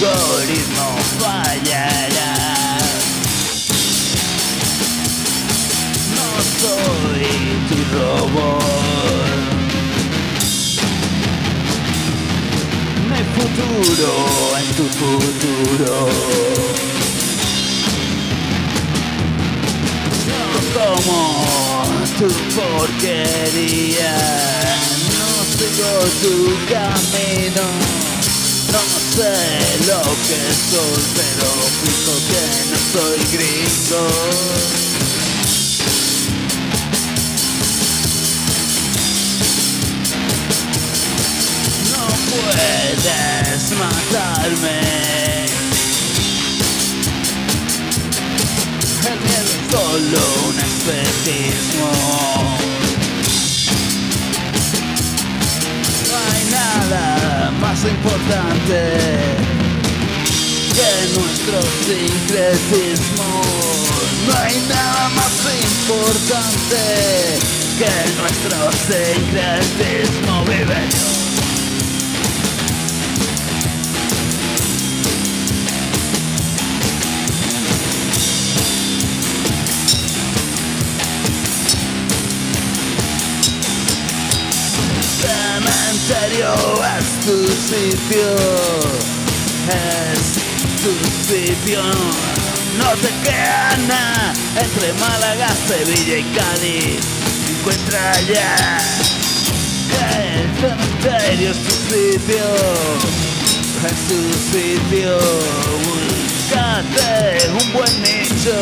algoritmo fallará. No soy tu robot. Mi futuro en tu futuro. No como tu porquería. No sigo tu camino. No sé lo que soy, pero fijo que no soy gringo. No puedes matarme. El miedo es solo un espejismo. Importante que nuestro sincretismo. No hay nada más importante que nuestro sincretismo. Cementerio es tu sitio, es tu sitio. No te queda nada entre Málaga, Sevilla y Cádiz. Encuentra ya el cementerio es tu sitio, es tu sitio. Búscate un buen nicho